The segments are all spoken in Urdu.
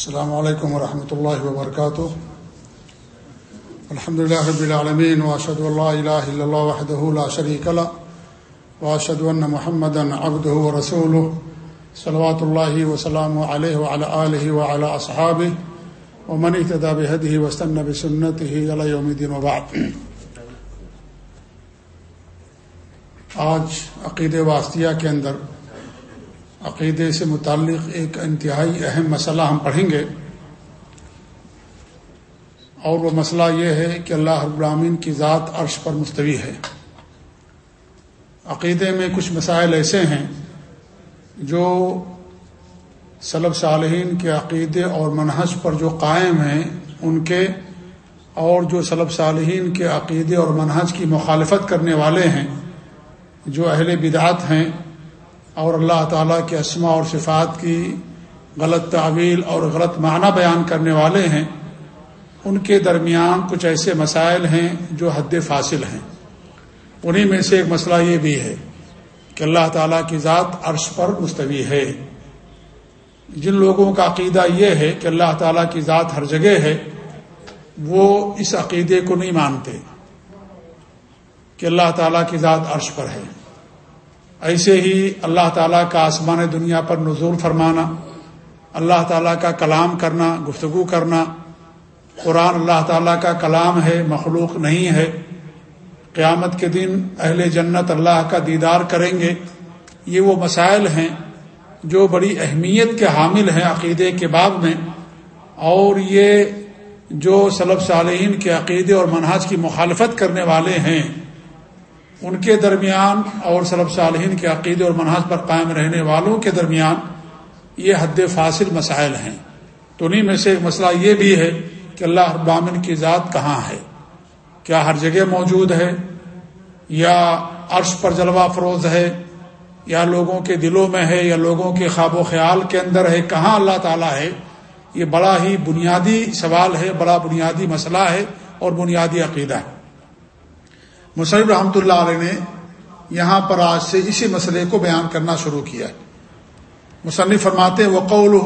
السلام علیکم ورحمۃ اللہ وبرکاتہ الحمد لله رب العالمين واشهد ان لا اله الا الله وحده لا شريك له واشهد ان محمدا عبده ورسوله، صلوات الله وسلامه عليه وعلى اله وعلى اصحابه ومن اهتدى بهديه واستنى بسنته الى يوم الدين وبعد. آج عقیدہ واسطیہ کے اندر عقیدے سے متعلق ایک انتہائی اہم مسئلہ ہم پڑھیں گے۔ اور وہ مسئلہ یہ ہے کہ اللہ ابراہین کی ذات عرش پر مستوی ہے۔ عقیدے میں کچھ مسائل ایسے ہیں جو صلب صالحین کے عقیدے اور منحص پر جو قائم ہیں، ان کے اور جو صلب صالحین کے عقیدے اور منحص کی مخالفت کرنے والے ہیں، جو اہل بدعت ہیں۔ اور اللہ تعالیٰ کے اسما اور صفات کی غلط تعویل اور غلط معنی بیان کرنے والے ہیں۔ ان کے درمیان کچھ ایسے مسائل ہیں جو حد فاصل ہیں۔ انہی میں سے ایک مسئلہ یہ بھی ہے کہ اللہ تعالیٰ کی ذات عرش پر مستوی ہے۔ جن لوگوں کا عقیدہ یہ ہے کہ اللہ تعالیٰ کی ذات ہر جگہ ہے، وہ اس عقیدے کو نہیں مانتے کہ اللہ تعالیٰ کی ذات عرش پر ہے۔ ایسے ہی اللہ تعالیٰ کا آسمان دنیا پر نزول فرمانا، اللہ تعالیٰ کا کلام کرنا، گفتگو کرنا۔ قرآن اللہ تعالیٰ کا کلام ہے، مخلوق نہیں ہے۔ قیامت کے دن اہل جنت اللہ کا دیدار کریں گے۔ یہ وہ مسائل ہیں جو بڑی اہمیت کے حامل ہیں عقیدے کے باب میں۔ اور یہ جو صلب صالحین کے عقیدے اور منہاج کی مخالفت کرنے والے ہیں۔ ان کے درمیان اور صلب صالحین کے عقیدے اور منحص پر قائم رہنے والوں کے درمیان یہ حد فاصل مسائل ہیں۔ تو انہیں میں سے ایک مسئلہ یہ بھی ہے کہ اللہ ابامن کی ذات کہاں ہے؟ کیا ہر جگہ موجود ہے؟ یا عرش پر جلوہ فروز ہے؟ یا لوگوں کے دلوں میں ہے؟ یا لوگوں کے خواب و خیال کے اندر ہے؟ کہاں اللہ تعالیٰ ہے؟ یہ بڑا ہی بنیادی سوال ہے، بڑا بنیادی مسئلہ ہے اور بنیادی عقیدہ ہے۔ مصنف رحمۃ اللہ علیہ نے یہاں پر آج سے اسی مسئلے کو بیان کرنا شروع کیا مصنف فرماتے وقول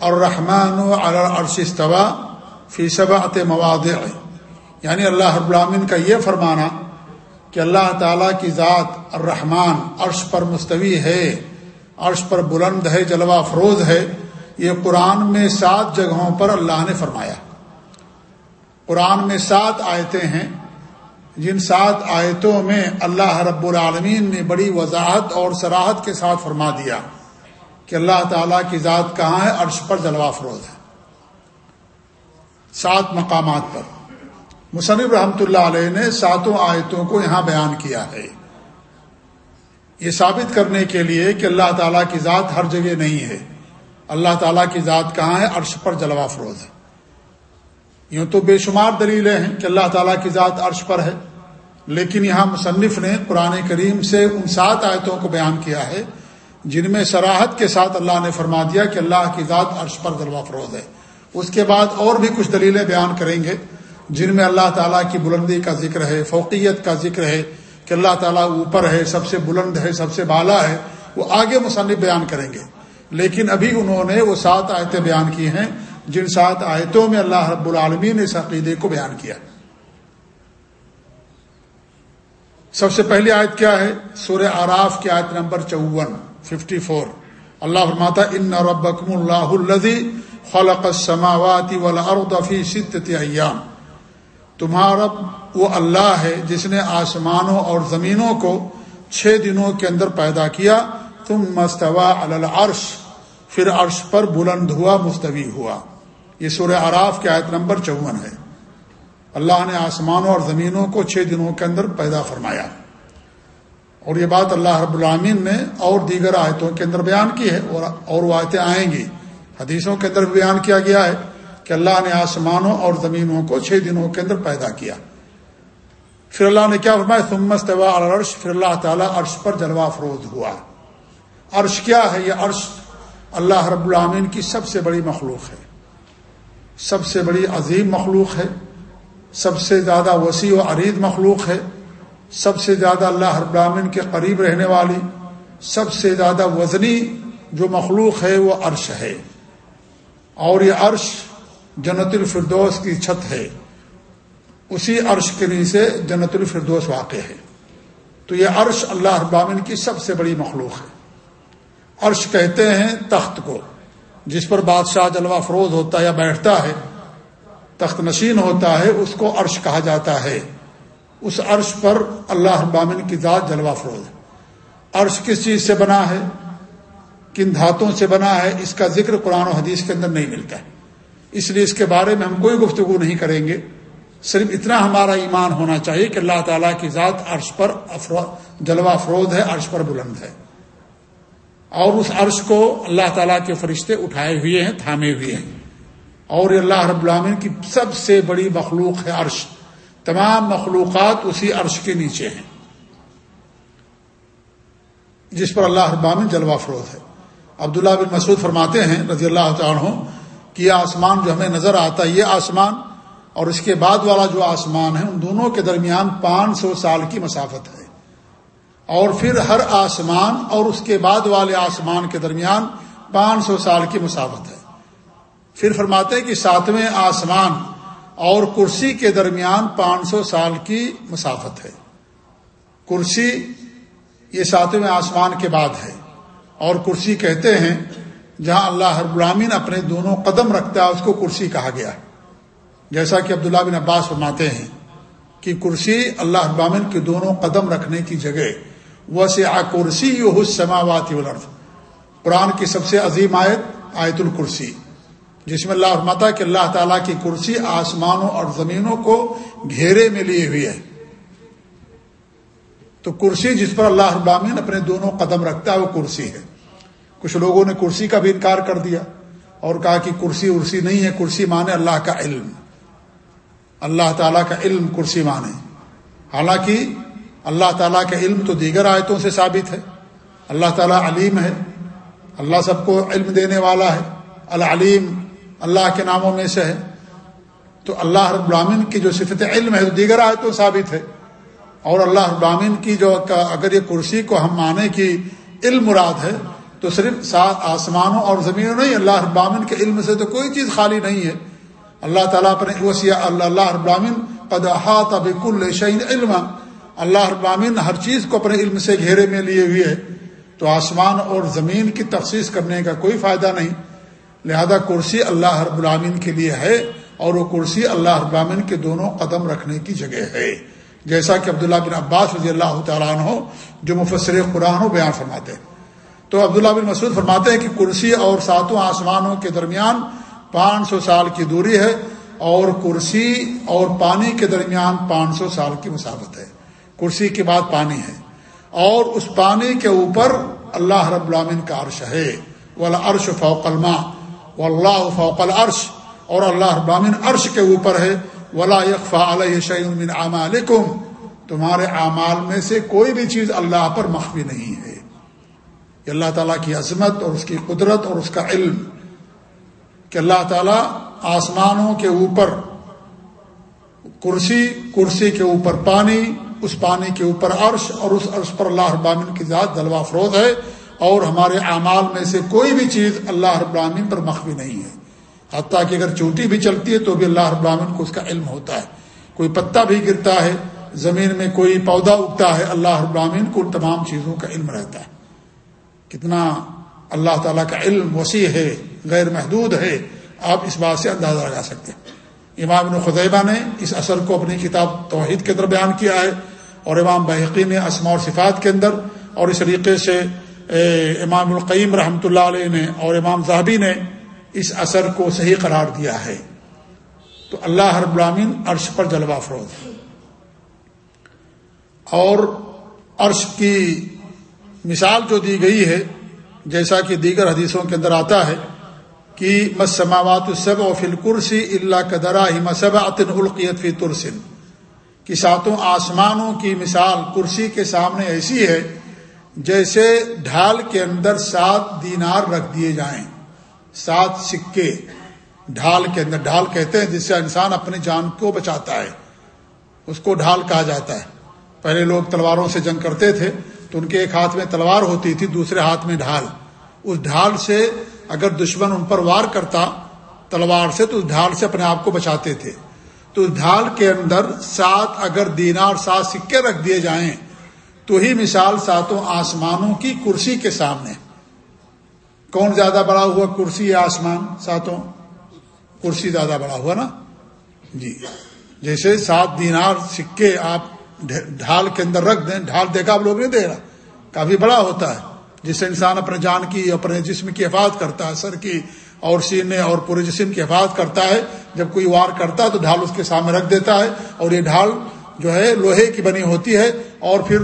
اور رحمان ارشستوا فی صبعت مواد یعنی اللہ رب العامن کا یہ فرمانا کہ اللہ تعالیٰ کی ذات الرحمن عرش پر مستوی ہے، عرش پر بلند ہے، جلوہ فروز ہے۔ یہ قرآن میں سات جگہوں پر اللہ نے فرمایا۔ قرآن میں سات آیتیں ہیں۔ جن سات آیتوں میں اللہ رب العالمین نے بڑی وضاحت اور سراحت کے ساتھ فرما دیا کہ اللہ تعالیٰ کی ذات کہاں ہے؟ عرش پر جلوہ فروز ہے۔ سات مقامات پر۔ مصنف رحمۃ اللہ علیہ نے ساتوں آیتوں کو یہاں بیان کیا ہے۔ یہ ثابت کرنے کے لیے کہ اللہ تعالیٰ کی ذات ہر جگہ نہیں ہے۔ اللہ تعالیٰ کی ذات کہاں ہے؟ عرش پر جلوہ فروز ہے۔ یوں تو بے شمار دلیلیں ہیں کہ اللہ تعالیٰ کی ذات عرش پر ہے، لیکن یہاں مصنف نے قرآن کریم سے ان سات آیتوں کو بیان کیا ہے، جن میں سراحت کے ساتھ اللہ نے فرما دیا کہ اللہ کی ذات عرش پر ذلوا فروز ہے۔ اس کے بعد اور بھی کچھ دلیلیں بیان کریں گے، جن میں اللہ تعالیٰ کی بلندی کا ذکر ہے، فوقیت کا ذکر ہے کہ اللہ تعالیٰ اوپر ہے، سب سے بلند ہے، سب سے بالا ہے، وہ آگے مصنف بیان کریں گے۔ لیکن ابھی انہوں نے وہ سات آیتیں بیان کی ہیں جن سات آیتوں میں اللہ رب العالمین نے اس عقیدے کو بیان کیا۔ سب سے پہلی آیت کیا ہے؟ سورہ آراف کی آیت نمبر چون ففٹی فور اللہ فرماتا ان ربکم اللہ الذی خلق السماوات والارض فی ستت ایام۔ تمہارا وہ اللہ ہے جس نے آسمانوں اور زمینوں کو چھ دنوں کے اندر پیدا کیا۔ تم مستوا العرش، پھر عرش پر بلند ہوا، مستوی ہوا۔ یہ سورہ عراف کی آیت نمبر چون ہے۔ اللہ نے آسمانوں اور زمینوں کو چھ دنوں کے اندر پیدا فرمایا۔ اور یہ بات اللہ رب العامین نے اور دیگر آیتوں کے اندر بیان کی ہے اور وہ آیتیں آئیں گی۔ حدیثوں کے اندر بیان کیا گیا ہے کہ اللہ نے آسمانوں اور زمینوں کو چھ دنوں کے اندر پیدا کیا۔ پھر اللہ نے کیا فرمایا سمت عرش پھر اللہ تعالیٰ عرش پر جلوہ فروز ہوا۔ عرش کیا ہے؟ یہ عرش اللہ رب العامین کی سب سے بڑی مخلوق ہے۔ سب سے بڑی عظیم مخلوق ہے، سب سے زیادہ وسیع و عرید مخلوق ہے، سب سے زیادہ اللہ ابراہین کے قریب رہنے والی، سب سے زیادہ وزنی جو مخلوق ہے وہ عرش ہے۔ اور یہ عرش جنت الفردوس کی چھت ہے۔ اسی عرش کے نیچے جنت الفردوس واقع ہے۔ تو یہ عرش اللہ ابامن کی سب سے بڑی مخلوق ہے۔ عرش کہتے ہیں تخت کو۔ جس پر بادشاہ جلوہ فروز ہوتا ہے یا بیٹھتا ہے، تخت نشین ہوتا ہے، اس کو عرش کہا جاتا ہے۔ اس عرش پر اللہ ابامن کی ذات جلوہ فروز ہے۔ عرش کس چیز سے بنا ہے؟ کن دھاتوں سے بنا ہے؟ اس کا ذکر قرآن و حدیث کے اندر نہیں ملتا ہے۔ اس لیے اس کے بارے میں ہم کوئی گفتگو نہیں کریں گے۔ صرف اتنا ہمارا ایمان ہونا چاہیے کہ اللہ تعالیٰ کی ذات عرش پر جلوہ افروز ہے، عرش پر بلند ہے۔ اور اس عرش کو اللہ تعالیٰ کے فرشتے اٹھائے ہوئے ہیں، تھامے ہوئے ہیں۔ اور اللہ رب العامن کی سب سے بڑی مخلوق ہے عرش۔ تمام مخلوقات اسی عرش کے نیچے ہیں۔ جس پر اللہ رب جلوہ افروز ہے۔ عبداللہ بن مسعود فرماتے ہیں رضی اللہ عنہ کہ یہ آسمان جو ہمیں نظر آتا ہے، یہ آسمان اور اس کے بعد والا جو آسمان ہے، ان دونوں کے درمیان پانچ سو سال کی مسافت ہے۔ اور پھر ہر آسمان اور اس کے بعد والے آسمان کے درمیان پانچ سو سال کی مسافت ہے۔ پھر فرماتے کہ ساتویں آسمان اور کرسی کے درمیان پانچ سو سال کی مسافت ہے۔ کرسی یہ ساتویں آسمان کے بعد ہے۔ اور کرسی کہتے ہیں، جہاں اللہ ہر غلامین اپنے دونوں قدم رکھتا ہے، اس کو کرسی کہا گیا ہے۔ جیسا کہ عبداللہ بن عباس فرماتے ہیں کہ کرسی اللہ ابامن کے دونوں قدم رکھنے کی جگہ وہ کرسی یو سماوات قرآن کی سب سے عظیم آیت آیت الکرسی۔ جس میں اللہ فرماتا کہ اللہ تعالیٰ کی کرسی آسمانوں اور زمینوں کو گھیرے میں لیے ہوئی ہے۔ تو کرسی جس پر اللہ ابامین اپنے دونوں قدم رکھتا ہے، وہ کرسی ہے۔ کچھ لوگوں نے کرسی کا بھی انکار کر دیا اور کہا کہ کرسی ارسی نہیں ہے، کرسی مانے اللہ کا علم۔ اللہ تعالیٰ کا علم کرسی مانے حالانکہ اللہ تعالیٰ کا علم تو دیگر آیتوں سے ثابت ہے۔ اللہ تعالیٰ علیم ہے۔ اللہ سب کو علم دینے والا ہے۔ العلیم اللہ کے ناموں میں سے ہے۔ تو اللہ رب العامن کی جو صفت علم ہے تو دیگر آیتوں ثابت ہے۔ اور اللہ ابراہین کی جو اگر یہ کرسی کو ہم مانے کی علم مراد ہے، تو صرف سات آسمانوں اور زمینوں نہیں، اللہ ابامن کے علم سے تو کوئی چیز خالی نہیں ہے۔ اللہ تعالیٰ اپنے وسیع اللہ اللہ ابامن قد احاط بک الشعین علم اللہ ابامن ہر چیز کو اپنے علم سے گھیرے میں لیے ہوئے ہے، تو آسمان اور زمین کی تخصیص کرنے کا کوئی فائدہ نہیں۔ لہذا کرسی اللہ رب العامن کے لیے ہے اور وہ کرسی اللہ ابامن کے دونوں قدم رکھنے کی جگہ ہے۔ جیسا کہ عبداللہ بن عباس رضی اللہ تعالیٰ عنہ جو مفسر قرآن ہو بیان فرماتے ہیں۔ تو عبداللہ بن مسعود فرماتے ہیں کہ کرسی اور ساتوں آسمانوں کے درمیان پانچ سو سال کی دوری ہے اور کرسی اور پانی کے درمیان پانچ سو سال کی مسافت ہے۔ کرسی کے بعد پانی ہے۔ اور اس پانی کے اوپر اللہ رب العامن کا عرش ہے۔ ولا عرش فوق الما و اللہ فوق العرش۔ اور اللہ رب العامن عرش کے اوپر ہے۔ ولا یکفا علیہ شعین علیکم تمہارے اعمال میں سے کوئی بھی چیز اللہ پر مخفی نہیں ہے۔ کہ اللہ تعالیٰ کی عظمت اور اس کی قدرت اور اس کا علم۔ کہ اللہ تعالیٰ آسمانوں کے اوپر کرسی کرسی کے اوپر پانی اس پانی کے اوپر عرش اور اس عرش پر اللہ ابامن کی ذات دلوا فروز ہے اور ہمارے اعمال میں سے کوئی بھی چیز اللہ ابراہین پر مخفی نہیں ہے۔ حتیٰ کہ اگر چوٹی بھی چلتی ہے تو بھی اللہ ابراہین کو اس کا علم ہوتا ہے۔ کوئی پتا بھی گرتا ہے، زمین میں کوئی پودا اگتا ہے، اللہ ابراہین کو ان تمام چیزوں کا علم رہتا ہے۔ کتنا اللہ تعالیٰ کا علم وسیع ہے، غیر محدود ہے، آپ اس بات سے اندازہ لگا سکتے ہیں۔ امام ابن نے اس اثر کو اپنی کتاب توحید کے اندر بیان کیا ہے اور امام بحقی نے اسما اور صفات کے اندر اور اس طریقے سے امام القیم رحمۃ اللہ علیہ نے اور امام صاحبی نے اس اثر کو صحیح قرار دیا ہے۔ تو اللہ ہر غلامین عرش پر جلوہ فروز اور عرش کی مثال جو دی گئی ہے، جیسا کہ دیگر حدیثوں کے اندر آتا ہے کہ مسماوات السب و فلکرسی اللہ قدرا ہی مسب عطن القیت فی ترسن کہ ساتوں آسمانوں کی مثال کرسی کے سامنے ایسی ہے جیسے ڈھال کے اندر سات دینار رکھ دیے جائیں۔ سات سکے۔ ڈھال کے اندر، ڈھال کہتے ہیں جس سے انسان اپنی جان کو بچاتا ہے۔ اس کو ڈھال کہا جاتا ہے۔ پہلے لوگ تلواروں سے جنگ کرتے تھے تو ان کے ایک ہاتھ میں تلوار ہوتی تھی، دوسرے ہاتھ میں ڈھال۔ اس ڈھال سے اگر دشمن ان پر وار کرتا، تلوار سے تو اس ڈھال سے اپنے آپ کو بچاتے تھے۔ تو اس ڈھال کے اندر سات اگر دینا اور سات سکے رکھ دیے جائیں، تو ہی مثال ساتوں آسمانوں کی کرسی کے سامنے۔ کون زیادہ بڑا ہوا کرسی یا آسمان ساتوں؟ کرسی زیادہ بڑا ہوا نا؟ جی۔ جیسے سات دینار سکے آپ ڈھال کے اندر رکھ دیں، ڈھال دیکھا آپ لوگ نہیں دے رہا۔ کافی بڑا ہوتا ہے۔ جس سے انسان اپنے جان کی، اپنے جسم کی حفاظت کرتا ہے، سر کی اور سینے اور پورے جسم کی حفاظت کرتا ہے۔ جب کوئی وار کرتا ہے تو ڈھال اس کے سامنے رکھ دیتا ہے اور یہ ڈھال جو ہے لوہے کی بنی ہوتی ہے اور پھر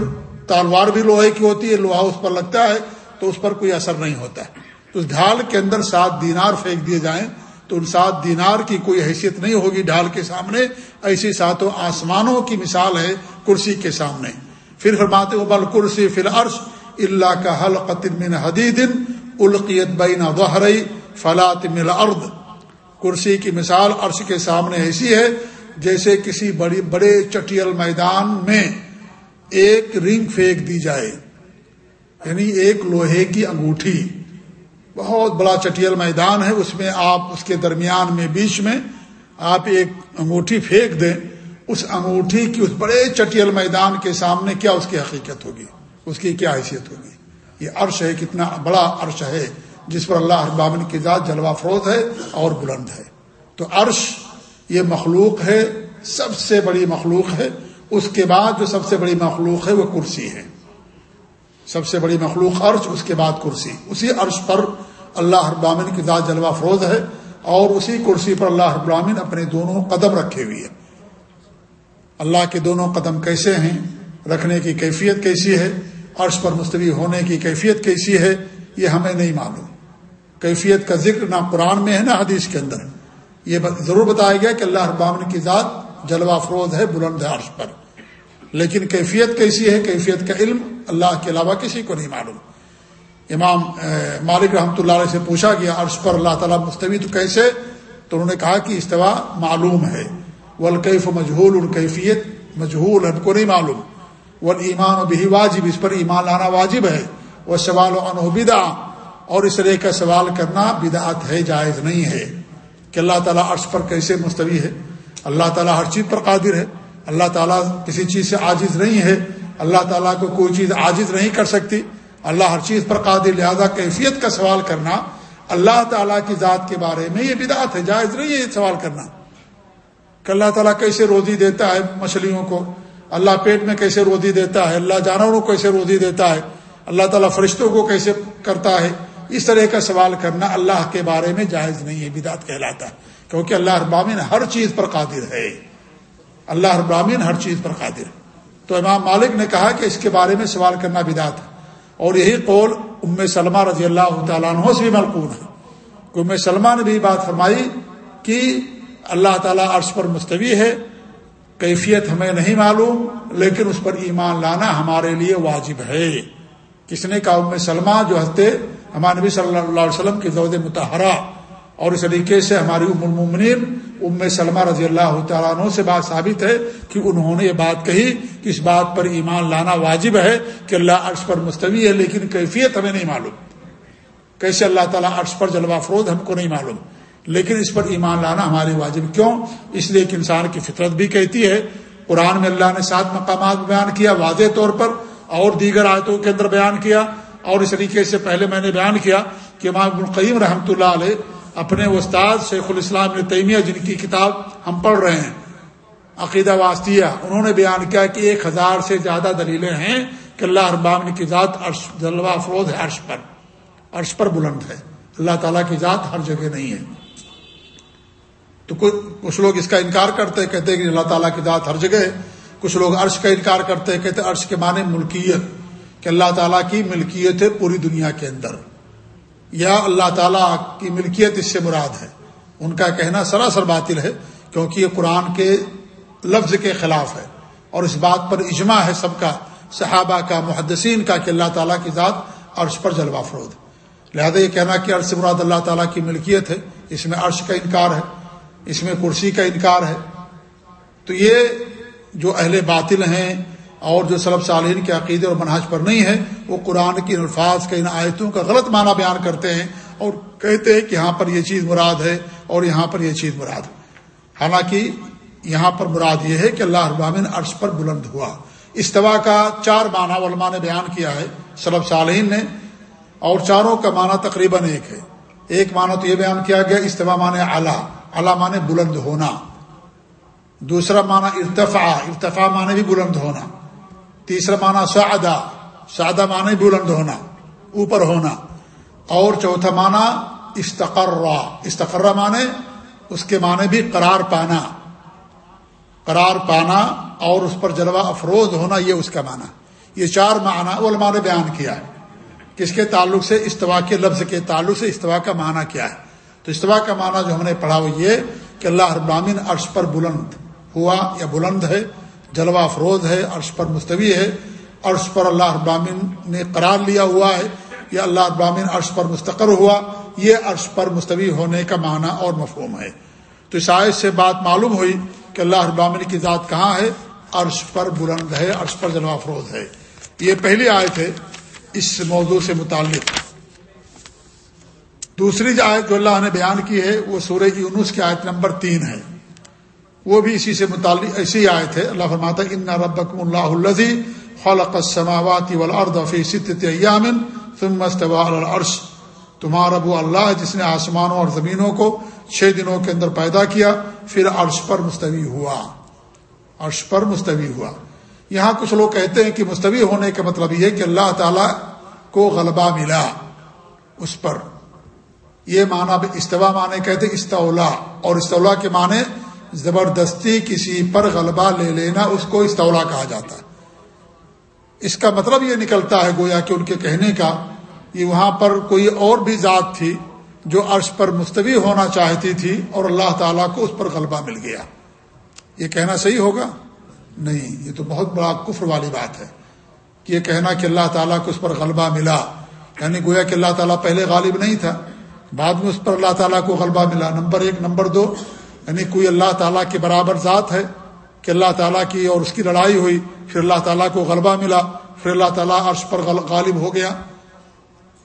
تالوار بھی لوہے کی ہوتی ہے، لوہا اس پر لگتا ہے تو اس پر کوئی اثر نہیں ہوتا ہے۔ تو اس ڈھال کے اندر سات دینار پھینک دیے جائیں تو ان سات دینار کی کوئی حیثیت نہیں ہوگی ڈھال کے سامنے۔ ایسی ساتوں آسمانوں کی مثال ہے کرسی کے سامنے۔ پھر فرماتے ہو بل کرسی فل عرش اللہ کا حل قطر حدید القیت بین وحرئی فلاط مل ارد کرسی کی مثال عرش کے سامنے ایسی ہے جیسے کسی بڑی بڑے چٹیل میدان میں ایک رنگ پھینک دی جائے۔ یعنی ایک لوہے کی انگوٹھی۔ بہت بڑا چٹیل میدان ہے، اس میں آپ، اس کے درمیان میں بیچ میں آپ ایک انگوٹھی پھینک دیں۔ اس انگوٹھی کی اس بڑے چٹیل میدان کے سامنے کیا اس کی حقیقت ہوگی؟ اس کی کیا حیثیت ہوگی؟ یہ عرش ہے، کتنا بڑا عرش ہے، جس پر اللہ ابامن کی ذات جلوہ فروز ہے اور بلند ہے۔ تو عرش یہ مخلوق ہے، سب سے بڑی مخلوق ہے۔ اس کے بعد جو سب سے بڑی مخلوق ہے، وہ کرسی ہے۔ سب سے بڑی مخلوق عرش، اس کے بعد کرسی۔ اسی عرش پر اللہ ابامن کی ذات جلوہ فروز ہے اور اسی کرسی پر اللہ ابامن اپنے دونوں قدم رکھے ہوئے ہیں۔ اللہ کے دونوں قدم کیسے ہیں؟ رکھنے کی کیفیت کیسی ہے؟ عرش پر مستوی ہونے کی کیفیت کیسی ہے یہ ہمیں نہیں معلوم۔ کیفیت کا ذکر نہ قرآن میں ہے نہ حدیث کے اندر۔ یہ ضرور بتایا گیا کہ اللہ ابامن کی ذات جلوہ افروز ہے بلند عرش پر۔ لیکن کیفیت کیسی ہے؟ کیفیت کا علم اللہ کے علاوہ کسی کو نہیں معلوم۔ امام مالک رحمۃ اللہ علیہ سے پوچھا گیا، عرش پر اللہ تعالیٰ مستوی تو کیسے؟ تو انہوں نے کہا کہ استوا معلوم ہے۔ ولقیف مجہول الکیفیت مجہول ہم کو نہیں معلوم۔ ول ایمان و بھی واجب، اس پر ایمان لانا واجب ہے۔ وہ سوال و انوبدا اور اس طرح کا سوال کرنا بدعت ہے، جائز نہیں ہے۔ کہ اللہ تعالیٰ عرش پر کیسے مستوی ہے؟ اللہ تعالیٰ ہر چیز پر قادر ہے۔ اللہ تعالیٰ کسی چیز سے عاجز نہیں ہے۔ اللہ تعالیٰ کو کوئی چیز عاجز نہیں کر سکتی۔ اللہ ہر چیز پر قادر، لہذا کیفیت کا سوال کرنا اللہ تعالیٰ کی ذات کے بارے میں یہ بدعت ہے، جائز نہیں ہے یہ سوال کرنا۔ کہ اللہ تعالیٰ کیسے روزی دیتا ہے مچھلیوں کو؟ اللہ پیٹ میں کیسے روزی دیتا ہے، اللہ جانوروں کو کیسے روزی دیتا ہے، اللہ تعالیٰ فرشتوں کو کیسے کرتا ہے، اس طرح کا سوال کرنا اللہ کے بارے میں جائز نہیں ہے، بدعت کہلاتا ہے۔ کیونکہ اللہ ابامین ہر چیز پر قادر ہے۔ اللہ ابامین ہر چیز پر قادر۔ ہے تو امام مالک نے کہا کہ اس کے بارے میں سوال کرنا بدعت ہے۔ اور یہی قول ام سلمہ رضی اللہ تعالیٰ عنہ سے بھی ملکون ہے۔ کہ ام سلمہ نے بھی بات فرمائی کہ اللہ تعالیٰ عرش پر مستوی ہے۔ کیفیت ہمیں نہیں معلوم، لیکن اس پر ایمان لانا ہمارے لیے واجب ہے۔ کس نے کہا ام سلمہ جو ہنستے ہمارے نبی صلی اللہ علیہ وسلم کی زود متحرہ اور اس طریقے سے ہماری ام المومنین، ام سلمہ رضی اللہ تعالیٰ عنہ سے بات ثابت ہے کہ انہوں نے یہ بات کہی کہ اس بات پر ایمان لانا واجب ہے کہ اللہ عرش پر مستوی ہے، لیکن کیفیت ہمیں نہیں معلوم۔ کیسے اللہ تعالیٰ عرش پر جلوہ فروز ہم کو نہیں معلوم۔ لیکن اس پر ایمان لانا ہمارے واجب کیوں؟ اس لیے کہ انسان کی فطرت بھی کہتی ہے، قرآن میں اللہ نے سات مقامات بیان کیا، واضح طور پر اور دیگر آیتوں کے اندر بیان کیا، اور اس طریقے سے پہلے میں نے بیان کیا کہ امام القیم رحمۃ اللہ علیہ اپنے استاد شیخ الاسلام تیمیہ جن کی کتاب ہم پڑھ رہے ہیں، عقیدہ واسطیہ، انہوں نے بیان کیا کہ ایک ہزار سے زیادہ دلیلیں ہیں کہ اللہ اربام کی ذات عرش، جلوہ افروز ہے، عرش پر عرش پر بلند ہے۔ اللہ تعالیٰ کی ذات ہر جگہ نہیں ہے۔ تو کچھ لوگ اس کا انکار کرتے کہتے ہیں کہ اللہ تعالیٰ کی ذات ہر جگہ ہے۔ کچھ لوگ عرش کا انکار کرتے کہتے عرش کے معنی ملکیت، کہ اللہ تعالیٰ کی ملکیت ہے پوری دنیا کے اندر۔ یا اللہ تعالیٰ کی ملکیت اس سے مراد ہے۔ ان کا کہنا سراسر باطل ہے، کیونکہ یہ قرآن کے لفظ کے خلاف ہے۔ اور اس بات پر اجماع ہے سب کا، صحابہ کا، محدثین کا، کہ اللہ تعالیٰ کی ذات عرش پر جلوہ فرود لہذا یہ کہنا کہ عرش مراد اللہ تعالیٰ کی ملکیت ہے، اس میں عرش کا انکار ہے۔ اس میں کرسی کا انکار ہے۔ تو یہ جو اہل باطل ہیں اور جو صلب صالحین کے عقیدے اور مناج پر نہیں ہے وہ قرآن کی الفاظ کے ان آیتوں کا غلط معنی بیان کرتے ہیں اور کہتے ہیں کہ یہاں پر یہ چیز مراد ہے اور یہاں پر یہ چیز مراد حالانکہ یہاں پر مراد یہ ہے کہ اللہ ابامن عرش پر بلند ہوا۔ استوا کا چار معنی علماء نے بیان کیا ہے۔ سلب صالحین نے اور چاروں کا معنی تقریباً ایک ہے۔ ایک معنی تو یہ بیان کیا گیا، استوا معنی اعلیٰ اعلیٰ معنی بلند ہونا، دوسرا معنی ارتفا ارتفا معنی بھی بلند ہونا، تیسرا معنی سعدہ سادہ معنی بلند ہونا، اوپر ہونا، اور چوتھا معنی استقرا استقرہ معنی اس کے معنی بھی قرار پانا قرار پانا اور اس پر جلوہ افروز ہونا، یہ اس کا معنی، یہ چار معنی علماء نے بیان کیا ہے، کس کے تعلق سے، استوا کے لفظ کے تعلق سے استوا کا معنی کیا ہے تو استوا کا معنی جو ہم نے پڑھا وہ یہ کہ اللہ ابامن عرش پر بلند ہوا یا بلند ہے، جلوہ افروز ہے، عرش پر مستوی ہے، عرش پر اللہ ابامن نے قرار لیا ہوا ہے یا اللہ ابامن عرش پر مستقر ہوا، یہ عرش پر مستوی ہونے کا معنی اور مفہوم ہے۔ تو اس آیت سے بات معلوم ہوئی کہ اللہ ابامن کی ذات کہاں ہے؟ عرش پر بلند ہے، عرش پر جلوہ افروز ہے۔ یہ پہلی آیت ہے، اس موضوع سے متعلق۔ دوسری جو آیت جو اللہ نے بیان کی ہے، وہ سورہ یونس کی آیت نمبر تین ہے۔ وہ بھی اسی سے متعلق ایسی آیت ہے۔ اللہ فرماتا ان ربکم اللہ الزی خلق السماوات والارض فی ستت ایام ثم استوى على العرش۔ تمہارا وہ اللہ جس نے آسمانوں اور زمینوں کو چھ دنوں کے اندر پیدا کیا، پھر عرش پر مستوی ہوا۔ عرش پر مستوی ہوا۔ یہاں کچھ لوگ کہتے ہیں کہ مستوی ہونے کا مطلب یہ کہ اللہ تعالی کو غلبہ ملا۔ اس پر یہ معنی استوا معنی کہتے استولا، اور استولا کے معنی زبردستی کسی پر غلبہ لے لینا، اس کو استولا کہا جاتا ہے۔ اس کا مطلب یہ نکلتا ہے گویا کہ ان کے کہنے کا یہ وہاں پر کوئی اور بھی ذات تھی جو عرش پر مستوی ہونا چاہتی تھی اور اللہ تعالیٰ کو اس پر غلبہ مل گیا۔ یہ کہنا صحیح ہوگا؟ نہیں، یہ تو بہت بڑا کفر والی بات ہے کہ یہ کہنا کہ اللہ تعالیٰ کو اس پر غلبہ ملا۔ یعنی گویا کہ اللہ تعالیٰ پہلے غالب نہیں تھا۔ بعد میں اس پر اللہ تعالیٰ کو غلبہ ملا۔ نمبر ایک، نمبر دو یعنی کوئی اللہ تعالیٰ کے برابر ذات ہے کہ اللہ تعالیٰ کی اور اس کی لڑائی ہوئی، پھر اللہ تعالیٰ کو غلبہ ملا، پھر اللہ تعالیٰ عرش پر غالب ہو گیا۔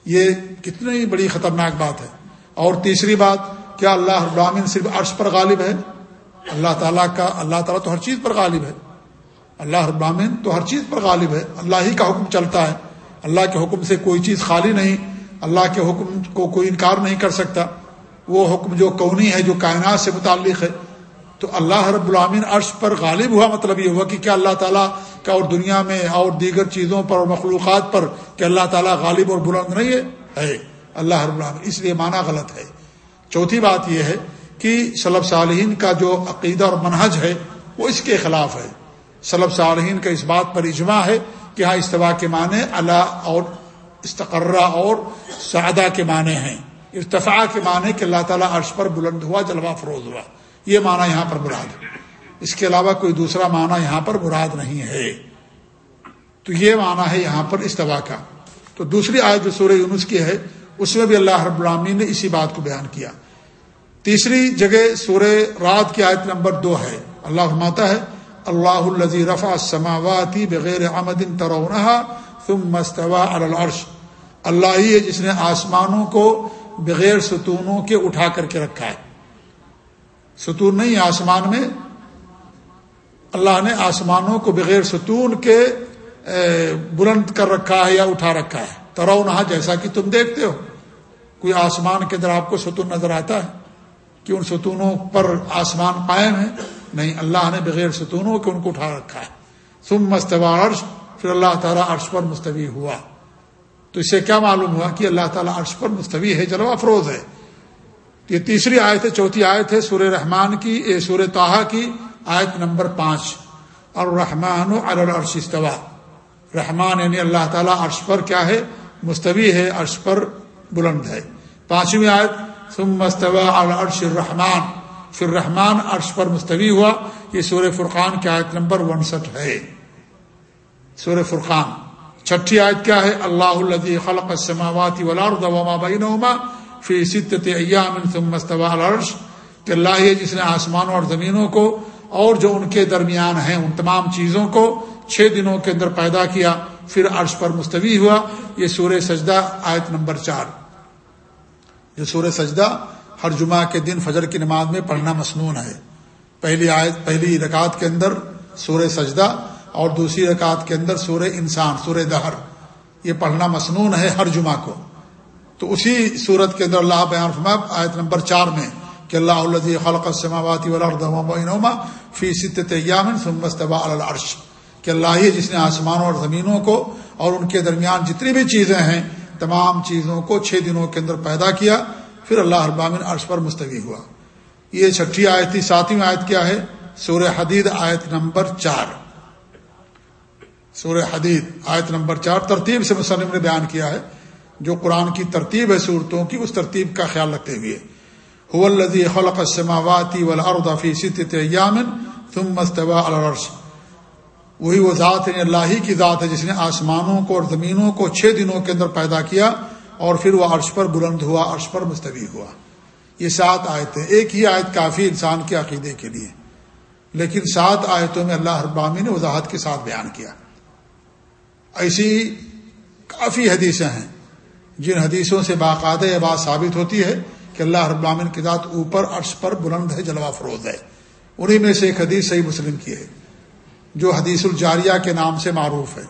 یہ کتنی بڑی خطرناک بات ہے۔ اور تیسری بات، کیا اللہ ابراہین صرف عرش پر غالب ہے؟ اللہ تعالیٰ کا، اللہ تعالیٰ تو ہر چیز پر غالب ہے۔ اللہ ابراہین تو ہر چیز پر غالب ہے۔ اللہ ہی کا حکم چلتا ہے۔ اللہ کے حکم سے کوئی چیز خالی نہیں۔ اللہ کے حکم کو کوئی انکار نہیں کر سکتا۔ وہ حکم جو کونی ہے، جو کائنات سے متعلق ہے۔ تو اللہ رب العامین عرش پر غالب ہوا مطلب یہ ہوا کہ کیا اللہ تعالیٰ کا اور دنیا میں اور دیگر چیزوں پر اور مخلوقات پر کہ اللہ تعالیٰ غالب اور بلند نہیں ہے؟ ہے۔ اللہ رب العامین اس لیے معنی غلط ہے۔ چوتھی بات یہ ہے کہ صلب صالحین کا جو عقیدہ اور منہج ہے، وہ اس کے خلاف ہے۔ صلب صالحین کا اس بات پر اجماع ہے کہ ہاں استوا کے معنی اللہ اور استقرہ اور سعدہ کے معنی ہیں۔ ارتفاع کے معنی کہ اللہ تعالیٰ عرش پر بلند ہوا، جلوہ فروز ہوا۔ یہ معنی یہاں پر مراد اس کے علاوہ کوئی دوسرا معنی یہاں پر مراد نہیں ہے۔ تو یہ معنی ہے یہاں پر استوا کا۔ تو دوسری آیت جو سورہ یونس کی ہے، اس میں بھی اللہ رب العالمین نے اسی بات کو بیان کیا۔ تیسری جگہ سورہ رات کی آیت نمبر دو ہے۔ اللہ فرماتا ہے، اللہ الزی رفا سماواتی بغیر آمد ثم استوى على العرش۔ اللہ ہی ہے جس نے آسمانوں کو بغیر ستونوں کے اٹھا کر کے رکھا ہے۔ ستون نہیں، آسمان میں۔ اللہ نے آسمانوں کو بغیر ستون کے بلند کر رکھا ہے یا اٹھا رکھا ہے۔ ترونہ جیسا کہ تم دیکھتے ہو۔ کوئی آسمان کے اندر آپ کو ستون نظر آتا ہے کہ ان ستونوں پر آسمان قائم ہے؟ نہیں، اللہ نے بغیر ستونوں کے ان کو اٹھا رکھا ہے۔ سم مستوا عرش پھر اللہ تعالیٰ عرش پر مستوی ہوا۔ تو اسے کیا معلوم ہوا کہ اللہ تعالیٰ عرش پر مستوی ہے؟ جلوہ افروز ہے۔ یہ تیسری آیت ہے، چوتھی آیت ہے، سورہ رحمان کی سورہ توحا کی، آیت نمبر پانچ۔ اور رحمان العرش استوا رحمان یعنی اللہ تعالیٰ عرش پر کیا ہے؟ مستوی ہے، عرش پر بلند ہے۔ پانچویں آیت، ثم مستوا العرش الرحمان پھر رحمان عرش پر مستوی ہوا۔ یہ سور فرقان کی آیت نمبر انسٹھ ہے۔ سور فرقان۔ چھٹی آیت کیا ہے؟ اللہ الذي خلق السماوات والارض وما بينهما في سته ايام ثم استوى على العرش۔ کہ اللہ ہے جس نے آسمانوں اور زمینوں کو اور جو ان کے درمیان ہیں، ان تمام چیزوں کو چھ دنوں کے اندر پیدا کیا، پھر عرش پر مستوی ہوا۔ یہ سورہ سجدہ آیت نمبر چار۔ یہ سورہ سجدہ ہر جمعہ کے دن فجر کی نماز میں پڑھنا مصنون ہے۔ پہلی آیت، پہلی رکعت کے اندر سورہ سجدہ اور دوسری رکعت کے اندر سورہ انسان، سورہ دہر، یہ پڑھنا مصنون ہے ہر جمعہ کو۔ تو اسی صورت کے اندر اللہ بیان فرما آیت نمبر چار میں، کہ اللہ الدی خلق السماواتی والارض فی ست ثم العرش۔ کہ اللہ ہی جس نے آسمانوں اور زمینوں کو اور ان کے درمیان جتنی بھی چیزیں ہیں، تمام چیزوں کو چھ دنوں کے اندر پیدا کیا، پھر اللہ ابامن عرش پر مستوی ہوا۔ یہ چھٹی آیت تھی، ساتویں آیت کیا ہے؟ سورہ حدید آیت نمبر چار۔ سورہ حدید، آیت نمبر چار، ترتیب سے مسلم نے بیان کیا ہے، جو قرآن کی ترتیب ہے صورتوں کی، اس ترتیب کا خیال رکھتے ہوئے۔ الدی خلق السماواتی فی ست یامن تم مستوا الرش وہی وہ ذات ہے اللہ ہی کی ذات ہے جس نے آسمانوں کو اور زمینوں کو چھ دنوں کے اندر پیدا کیا اور پھر وہ عرش پر بلند ہوا، عرش پر مستوی ہوا۔ یہ سات آیتیں ایک ہی آیت کافی انسان کے عقیدے کے لیے۔ لیکن سات آیتوں میں اللہ ابامی نے وضاحت کے ساتھ بیان کیا۔ ایسی کافی حدیثیں ہیں جن حدیثوں سے باقاعدہ یہ بات ثابت ہوتی ہے کہ اللہ ابامن کی ذات اوپر عرش پر بلند ہے، جلوہ فروز ہے۔ انہیں میں سے ایک حدیث صحیح مسلم کی ہے، جو حدیث الجاریہ کے نام سے معروف ہے۔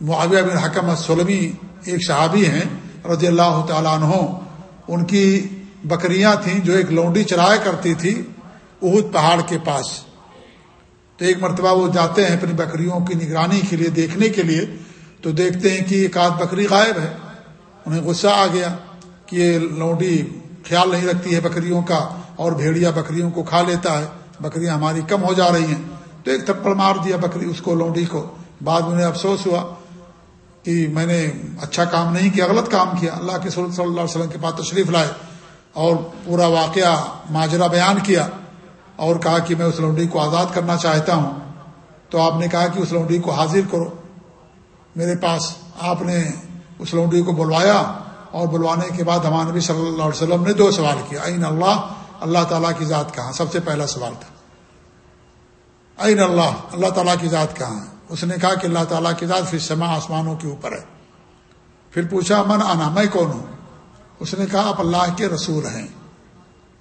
معاویہ بن حکم سلمی ایک صحابی ہیں، رضی اللہ تعالیٰ عنہ، ان کی بکریاں تھیں جو ایک لونڈی چرایا کرتی تھی اہد پہاڑ کے پاس۔ تو ایک مرتبہ وہ جاتے ہیں اپنی بکریوں کی نگرانی کے لیے دیکھنے کے لیے، تو دیکھتے ہیں کہ ایک آدھ بکری غائب ہے۔ انہیں غصہ آ گیا کہ یہ لونڈی خیال نہیں رکھتی ہے بکریوں کا اور بھیڑیا بکریوں کو کھا لیتا ہے۔ بکریاں ہماری کم ہو جا رہی ہیں۔ تو ایک تھپڑ مار دیا بکری اس کو، لونڈی کو۔ بعد میں افسوس ہوا کہ میں نے اچھا کام نہیں کیا، غلط کام کیا۔ اللہ کے صلی اللہ علیہ وسلم کے پاس تشریف لائے اور پورا واقعہ ماجرا بیان کیا۔ اور کہا کہ میں اس لونڈی کو آزاد کرنا چاہتا ہوں، تو آپ نے کہا کہ اس لونڈی کو حاضر کرو۔ میرے پاس آپ نے اس لونڈی کو بلوایا اور بلوانے کے بعد ہمارے نبی صلی اللہ علیہ وسلم نے دو سوال کیا عین اللہ اللہ تعالیٰ کی ذات کہاں؟ سب سے پہلا سوال تھا۔ عین اللہ اللہ تعالیٰ کی ذات کہاں؟ ہے اس نے کہا کہ اللہ تعالیٰ کی ذات پھر سما آسمانوں کے اوپر ہے۔ پھر پوچھا، من آنا میں کون ہوں؟ اس نے کہا، آپ اللہ کے رسول ہیں۔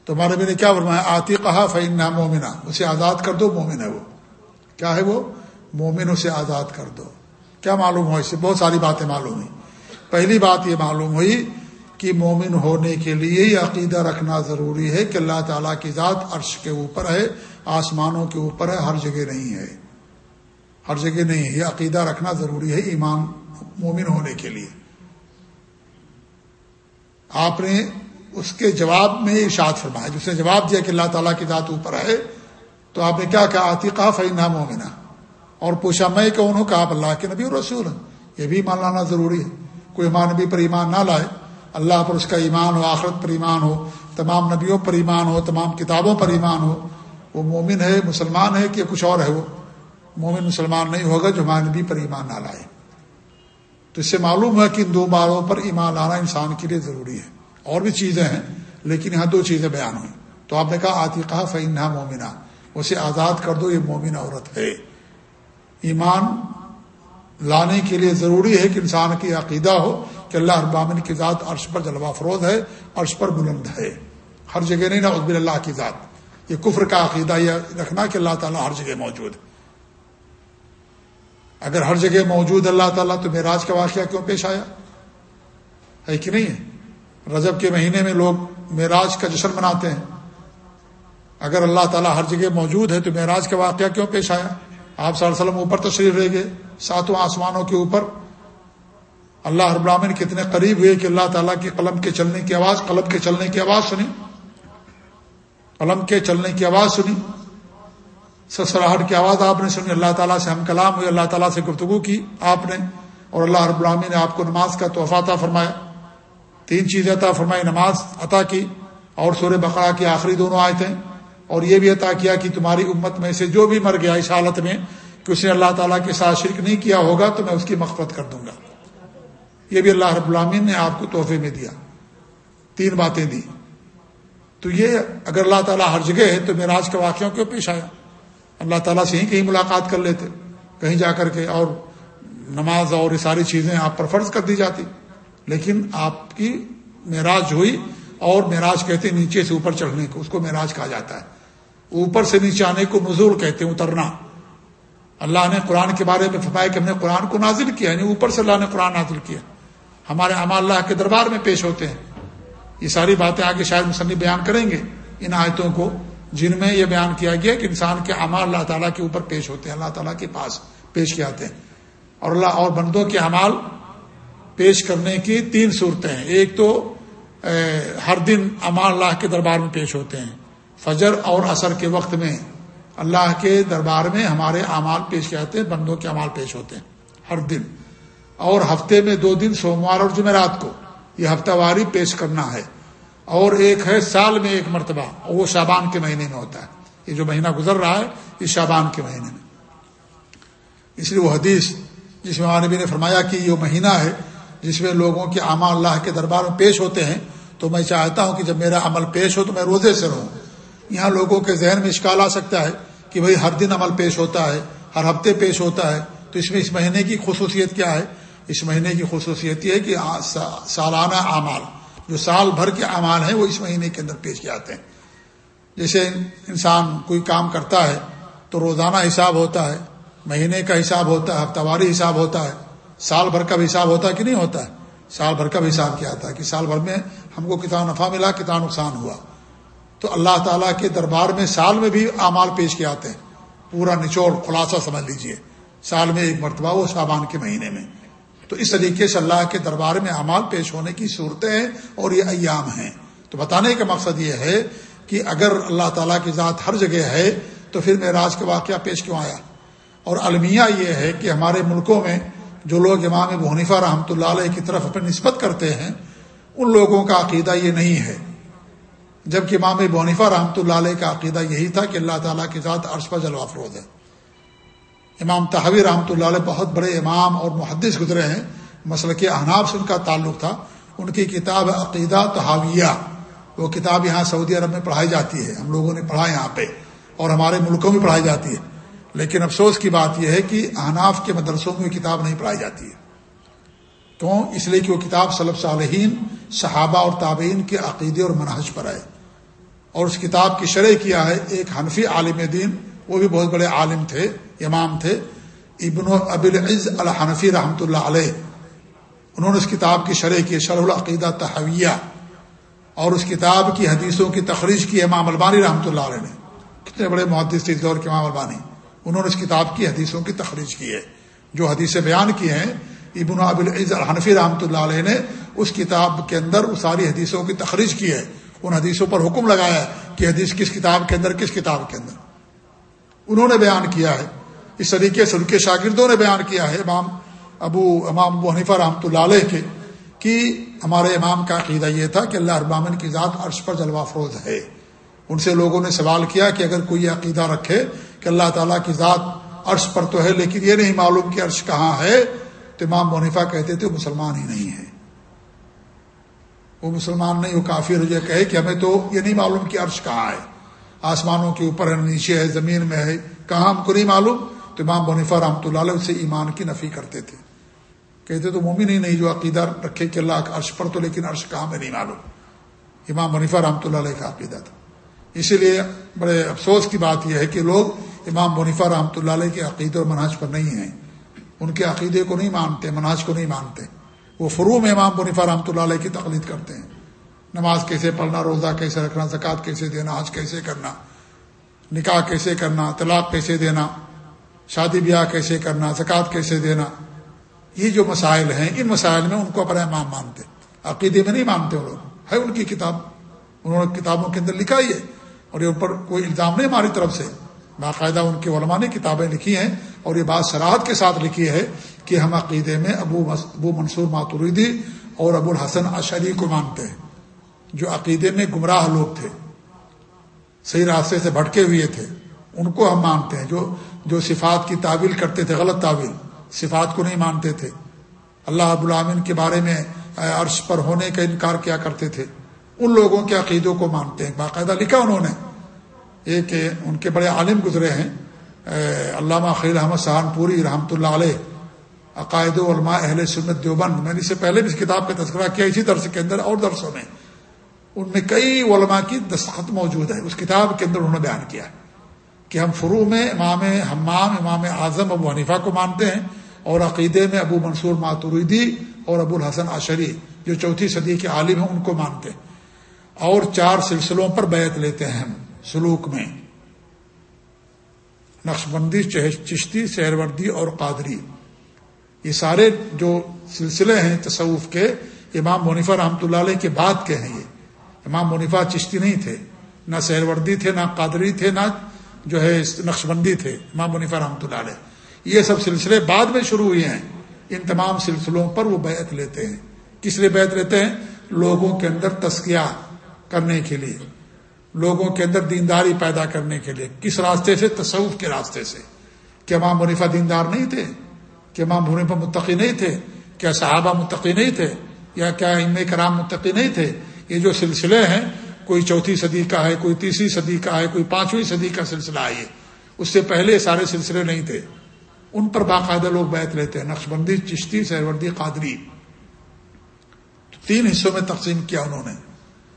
تو ہمارے بھی نے کیا فرمایا؟ آتی کہا فعین نہ مومنا اسے آزاد کر دو، مومن ہے وہ۔ کیا ہے وہ؟ مومن اسے آزاد کر دو۔ کیا معلوم ہو اس سے؟ بہت ساری باتیں معلوم ہوئی پہلی بات یہ معلوم ہوئی کہ مومن ہونے کے لیے یہ عقیدہ رکھنا ضروری ہے کہ اللہ تعالیٰ کی ذات عرش کے اوپر ہے، آسمانوں کے اوپر ہے، ہر جگہ نہیں ہے۔ ہر جگہ نہیں ہے۔ یہ عقیدہ رکھنا ضروری ہے ایمان مومن ہونے کے لیے۔ آپ نے اس کے جواب میں ارشاد فرمایا جس نے جواب دیا کہ اللہ تعالیٰ کی ذات اوپر ہے، تو آپ نے کیا کہا؟ عتیقہ فی نام مومنا اور پوچھا، میں کون ہوں کہ آپ اللہ کے نبی اور رسول ہیں۔ یہ بھی ایمان لانا ضروری ہے۔ کوئی ایمان نبی پر ایمان نہ لائے، اللہ پر اس کا ایمان ہو، آخرت پر ایمان ہو، تمام نبیوں پر ایمان ہو، تمام کتابوں پر ایمان ہو، وہ مومن ہے، مسلمان ہے کہ کچھ اور ہے وہ؟ مومن مسلمان نہیں ہوگا جو ہمارے نبی پر ایمان نہ لائے۔ تو اس سے معلوم ہے کہ ان دو باروں پر ایمان لانا انسان کے لیے ضروری ہے۔ اور بھی چیزیں ہیں، لیکن یہاں دو چیزیں بیان ہوئیں۔ تو آپ نے کہا آتیقہ فعین مومنہ اسے آزاد کر دو، یہ مومن عورت ہے۔ ایمان لانے کے لیے ضروری ہے کہ انسان کی عقیدہ ہو کہ اللہ ابامن کی ذات عرش پر جلوہ فروز ہے، عرش پر بلند ہے۔ ہر جگہ نہیں نا عزب اللہ کی ذات۔ یہ کفر کا عقیدہ یہ رکھنا کہ اللہ تعالیٰ ہر جگہ موجود ہے۔ اگر ہر جگہ موجود، اللہ تعالیٰ تو معراج کا واقعہ کیوں پیش آیا؟ ہے کہ نہیں ہے؟ رجب کے مہینے میں لوگ معراج کا جشن مناتے ہیں۔ اگر اللہ تعالیٰ ہر جگہ موجود ہے تو معراج کا واقعہ کیوں پیش آیا؟ آپ صلی اللہ علیہ وسلم اوپر تشریف رہ گئے، ساتوں آسمانوں کے اوپر۔ اللہ رب العالمین کتنے قریب ہوئے کہ اللہ تعالیٰ کی قلم کے چلنے کی آواز، قلم کے چلنے کی آواز سنی۔ قلم کے چلنے کی آواز سنی۔ سسراہٹ کی آواز آپ نے سنی۔ اللہ تعالیٰ سے ہم کلام ہوئے، اللہ تعالیٰ سے گفتگو کی آپ نے اور اللہ رب العامی نے آپ کو نماز کا تحفہ فرمایا۔ تین چیزیں عطا فرمائی نماز عطا کی اور سورہ بقرہ کی آخری دونوں آئے تھے اور یہ بھی عطا کیا کہ تمہاری امت میں سے جو بھی مر گیا اس حالت میں کہ اس نے اللہ تعالیٰ کے ساتھ شرک نہیں کیا ہوگا تو میں اس کی مغفرت کر دوں گا۔ یہ بھی اللہ رب العامین نے آپ کو تحفے میں دیا۔ تین باتیں دی۔ تو یہ اگر اللہ تعالیٰ ہر جگہ ہے تو میراج کے واقعوں کیوں پیش آیا۔ اللہ تعالیٰ سے ہی کہیں ملاقات کر لیتے، کہیں جا کر کے اور نماز اور یہ ساری چیزیں آپ پر فرض کر دی جاتی۔ لیکن آپ کی معراج ہوئی اور معراج کہتے ہیں نیچے سے اوپر چڑھنے کو، اس کو معراج کہا جاتا ہے۔ اوپر سے نیچے آنے کو نزول کہتے ہیں، اترنا۔ اللہ نے قرآن کے بارے میں فرمایا کہ ہم نے قرآن کو نازل کیا یعنی اوپر سے اللہ نے قرآن نازل کیا۔ ہمارے اعمال اللہ کے دربار میں پیش ہوتے ہیں۔ یہ ساری باتیں آگے شاید مصنف بیان کریں گے۔ ان آیتوں کو، جن میں یہ بیان کیا گیا کہ انسان کے اعمال اللہ تعالیٰ کے اوپر پیش ہوتے ہیں، اللہ تعالیٰ کے پاس پیش کیا جاتے ہیں۔ اور اللہ اور بندوں کے اعمال پیش کرنے کی تین صورتیں ہیں۔ ایک تو ہر دن امان اللہ کے دربار میں پیش ہوتے ہیں۔ فجر اور عصر کے وقت میں اللہ کے دربار میں ہمارے اعمال پیش کیے جاتے ہیں، بندوں کے اعمال پیش ہوتے ہیں۔ ہر دن۔ اور ہفتے میں دو دن، سوموار اور جمعرات کو یہ ہفتہ واری پیش کرنا ہے۔ اور ایک ہے، سال میں ایک مرتبہ۔ وہ شابان کے مہینے میں ہوتا ہے۔ یہ جو مہینہ گزر رہا ہے، یہ شابان کے مہینے میں۔ اس لیے وہ حدیث جس میں نبی نے فرمایا کہ یہ مہینہ ہے جس میں لوگوں کے اعمال اللہ کے دربار میں پیش ہوتے ہیں، تو میں چاہتا ہوں کہ جب میرا عمل پیش ہو تو میں روزے سے رہوں۔ یہاں لوگوں کے ذہن میں اشکال آ سکتا ہے کہ بھئی ہر دن عمل پیش ہوتا ہے، ہر ہفتے پیش ہوتا ہے، تو اس میں اس مہینے کی خصوصیت کیا ہے؟ اس مہینے کی خصوصیت یہ ہے کہ سالانہ اعمال، جو سال بھر کے اعمال ہیں، وہ اس مہینے کے اندر پیش کیے جاتے ہیں۔ جیسے انسان کوئی کام کرتا ہے تو روزانہ حساب ہوتا ہے، مہینے کا حساب ہوتا ہے، ہفتہ واری حساب ہوتا ہے سال بھر کا بھی حساب ہوتا ہے کہ نہیں ہوتا ہے؟ سال بھر کا بھی حساب کیا ہے کہ سال بھر میں ہم کو کتنا نفع ملا، کتنا نقصان ہوا۔ تو اللہ تعالیٰ کے دربار میں سال میں بھی اعمال پیش کیے جاتے ہیں۔ پورا نچوڑ، خلاصہ سمجھ لیجیے۔ سال میں ایک مرتبہ وہ شابان کے مہینے میں۔ تو اس طریقے سے اللہ کے دربار میں اعمال پیش ہونے کی صورتیں ہیں اور یہ ایام ہیں۔ تو بتانے کا مقصد یہ ہے کہ اگر اللہ تعالیٰ کی ذات ہر جگہ ہے، تو پھر معراج کا واقعہ پیش کیوں آیا؟ اور المیہ یہ ہے کہ ہمارے ملکوں میں جو لوگ امام ابو حنیفہ رحمۃ اللہ علیہ کی طرف اپنی نسبت کرتے ہیں، ان لوگوں کا عقیدہ یہ نہیں ہے۔ جبکہ امام ابو حنیفہ رحمۃ اللہ علیہ کا عقیدہ یہی تھا کہ اللہ تعالیٰ کے ذات عرش پر جلوہ افروز ہے۔ امام تحوی رحمۃ اللہ علیہ بہت بڑے امام اور محدث گزرے ہیں۔ مسئلہ کے احناب سے ان کا تعلق تھا۔ ان کی کتاب عقیدہ تحاویہ وہ کتاب یہاں سعودی عرب میں پڑھائی جاتی ہے۔ ہم لوگوں نے پڑھا یہاں پہ اور ہمارے ملکوں میں پڑھائی جاتی ہے۔ لیکن افسوس کی بات یہ ہے کہ احناف کے مدرسوں میں کتاب نہیں پڑھائی جاتی ہے۔ کیوں؟ اس لیے کہ وہ کتاب صلب صالحین، صحابہ اور تابعین کے عقیدے اور منحج پر ہے اور اس کتاب کی شرح کیا ہے؟ ایک حنفی عالم دین، وہ بھی بہت بڑے عالم تھے، امام تھے۔ ابن ابل عز الحنفی رحمۃ اللہ علیہ، انہوں نے اس کتاب کی شرح کی، شرح العقیدہ تحویہ۔ اور اس کتاب کی حدیثوں کی تخریج کی امام البانی رحمۃ اللہ علیہ نے۔ کتنے بڑے محدث تھے دور کے امام البانی۔ انہوں نے اس کتاب کی حدیثوں کی تخریج کی ہے۔ جو حدیثیں بیان کی ہیں، ابن ابوالعز الحنفی رحمۃ اللہ علیہ نے اس کتاب کے اندر اس ساری حدیثوں کی تخریج کی ہے۔ ان حدیثوں پر حکم لگایا کہ حدیث کس کتاب کے اندر، کس کتاب کے اندر۔ انہوں نے بیان کیا ہے۔ اس طریقے سے ان کے شاگردوں نے بیان کیا ہے، امام ابو امام ابو حنیفہ رحمۃ اللہ علیہ کے، کہ ہمارے امام کا عقیدہ یہ تھا کہ اللہ ابامن کی ذات عرش پر جلوہ فروز ہے۔ ان سے لوگوں نے سوال کیا کہ اگر کوئی عقیدہ رکھے کہ اللہ تعالیٰ کی ذات عرش پر تو ہے، لیکن یہ نہیں معلوم کہ عرش کہاں ہے۔ تو امام منیفا کہتے تھے، وہ مسلمان ہی نہیں ہے۔ وہ مسلمان نہیں، وہ کافی رجے کہے کہ ہمیں تو یہ نہیں معلوم کہ عرش کہاں ہے۔ آسمانوں کے اوپر ہے، نیچے ہے، زمین میں ہے، کہاں ہم کو نہیں معلوم۔ تو امام منیفا رحمۃ اللہ علیہ اسے ایمان کی نفی کرتے تھے۔ کہتے تو مومن ہی نہیں جو عقیدہ رکھے کہ اللہ عرش پر تو، لیکن عرش کہاں میں نہیں معلوم۔ امام منیفا رحمۃ اللہ علیہ کا عقیدہ تھا۔ اسی لیے بڑے افسوس کی بات یہ ہے کہ لوگ امام منیفا رحمۃ اللہ علیہ کے عقیدے اور مناج پر نہیں ہیں۔ ان کے عقیدے کو نہیں مانتے مناج کو نہیں مانتے۔ وہ فرو میں امام منیفا رحمۃ اللہ علیہ کی تقلید کرتے ہیں۔ نماز کیسے پڑھنا، روزہ کیسے رکھنا، زکوٰۃ کیسے دینا، حج کیسے کرنا، نکاح کیسے کرنا، طلاق کیسے دینا، شادی بیاہ کیسے کرنا، زکوٰۃ کیسے دینا، یہ جو مسائل ہیں، ان مسائل میں ان کو اپنا امام مانتے۔ عقیدے میں نہیں مانتے وہ لوگ۔ ہے ان کی کتاب۔ انہوں نے کتابوں کے اندر لکھا ہی ہے اور یہ اوپر کوئی الزام نہیں ہماری طرف سے۔ باقاعدہ ان کے علماء نے کتابیں لکھی ہیں اور یہ بات سراحت کے ساتھ لکھی ہے کہ ہم عقیدے میں ابو ابو منصور ماتوریدی اور ابو الحسن اشری کو مانتے ہیں، جو عقیدے میں گمراہ لوگ تھے، صحیح راستے سے بھٹکے ہوئے تھے، ان کو ہم مانتے ہیں، جو جو صفات کی تعویل کرتے تھے، غلط تعویل، صفات کو نہیں مانتے تھے۔ اللہ اب العامن کے بارے میں عرش پر ہونے کا انکار کیا کرتے تھے۔ ان لوگوں کے عقیدوں کو مانتے ہیں، باقاعدہ لکھا انہوں نے۔ ایک ان کے بڑے عالم گزرے ہیں علامہ خیل احمد سہان پوری رحمۃ اللہ علیہ، عقائد علماء اہل سنت دیوبند۔ میں نے اس سے پہلے بھی اس کتاب کا تذکرہ کیا، اسی درس کے اندر اور درسوں میں۔ ان میں کئی علماء کی دستخط موجود ہے اس کتاب کے اندر انہوں نے بیان کیا کہ ہم فرو میں امام حمام، امام اعظم ابو حنیفہ کو مانتے ہیں اور عقیدے میں ابو منصور ماتوریدی اور ابو الحسن عشری جو چوتھی صدی کے عالم ہیں، ان کو مانتے ہیں۔ اور چار سلسلوں پر بیعت لیتے ہیں ہم۔ سلوک میں۔ نقش بندی چشتی سہروردی اور قادری۔ یہ سارے جو سلسلے ہیں تصوف کے، امام منیفا رحمۃ اللہ علیہ کے بعد کے ہیں یہ۔ امام منیفا چشتی نہیں تھے۔ نہ سہروردی تھے، نہ قادری تھے، نہ جو ہے نقش بندی تھے۔ امام منیفا رحمۃ اللہ علیہ۔ یہ سب سلسلے بعد میں شروع ہوئے ہیں۔ ان تمام سلسلوں پر وہ بیعت لیتے ہیں۔ کس لیے بیعت لیتے ہیں؟ لوگوں کے اندر تسکیہ کرنے کے لیے۔ لوگوں کے اندر دینداری پیدا کرنے کے لیے۔ کس راستے سے؟ تصوف کے راستے سے۔ کیا امام منیفا دیندار نہیں تھے، کہ امام منیفا متقی نہیں تھے، کیا صحابہ متقی نہیں تھے، یا کیا ام کرام متقی نہیں تھے۔ یہ جو سلسلے ہیں، کوئی چوتھی صدی کا ہے، کوئی تیسری صدی کا ہے، کوئی پانچویں صدی کا سلسلہ ہے۔ یہ اس سے پہلے سارے سلسلے نہیں تھے۔ ان پر باقاعدہ لوگ بیت لیتے ہیں۔ نقش بندی، چشتی سہروردی قادری۔ تین حصوں میں تقسیم کیا انہوں نے۔